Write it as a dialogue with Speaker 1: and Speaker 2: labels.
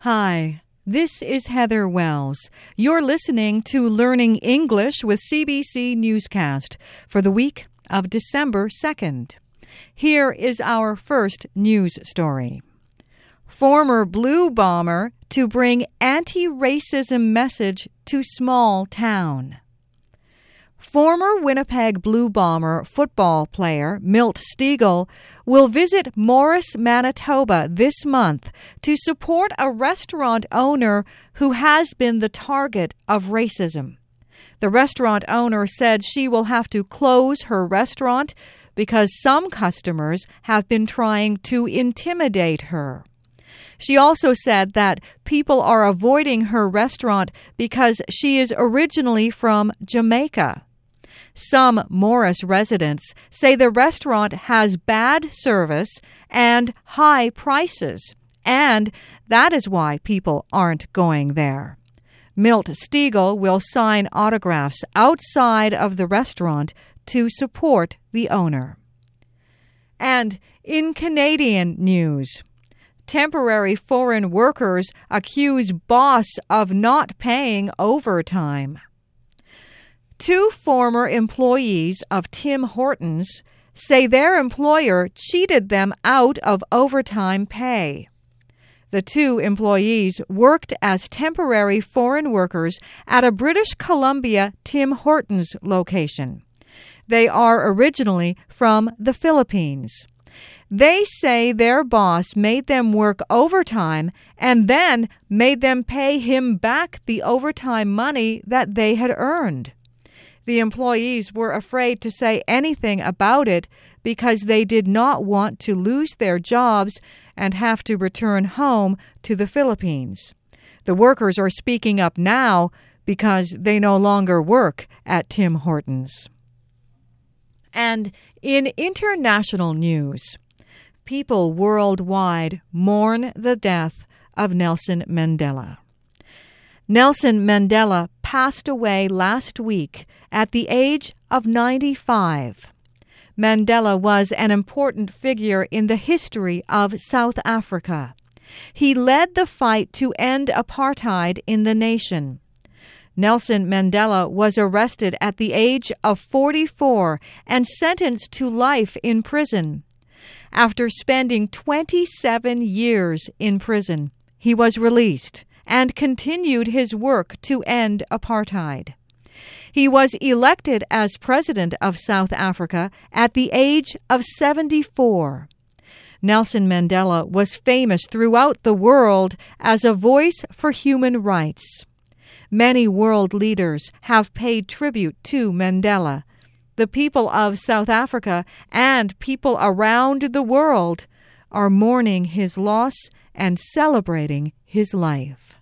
Speaker 1: Hi, this is Heather Wells. You're listening to Learning English with CBC Newscast for the week of December 2nd. Here is our first news story. Former Blue Bomber to bring anti racism message to small town. Former Winnipeg Blue Bomber football player Milt Stegall will visit Morris, Manitoba this month to support a restaurant owner who has been the target of racism. The restaurant owner said she will have to close her restaurant because some customers have been trying to intimidate her. She also said that people are avoiding her restaurant because she is originally from Jamaica. Some Morris residents say the restaurant has bad service and high prices, and that is why people aren't going there. Milt Stegall will sign autographs outside of the restaurant to support the owner. And in Canadian news, temporary foreign workers accuse boss of not paying overtime. Two former employees of Tim Hortons say their employer cheated them out of overtime pay. The two employees worked as temporary foreign workers at a British Columbia Tim Hortons location. They are originally from the Philippines. They say their boss made them work overtime and then made them pay him back the overtime money that they had earned. The employees were afraid to say anything about it because they did not want to lose their jobs and have to return home to the Philippines. The workers are speaking up now because they no longer work at Tim Hortons. And in international news, people worldwide mourn the death of Nelson Mandela. Nelson Mandela passed away last week at the age of 95. Mandela was an important figure in the history of South Africa. He led the fight to end apartheid in the nation. Nelson Mandela was arrested at the age of 44 and sentenced to life in prison. After spending 27 years in prison, he was released and continued his work to end apartheid. He was elected as President of South Africa at the age of 74. Nelson Mandela was famous throughout the world as a voice for human rights. Many world leaders have paid tribute to Mandela. The people of South Africa and people around the world are mourning his loss and celebrating his life.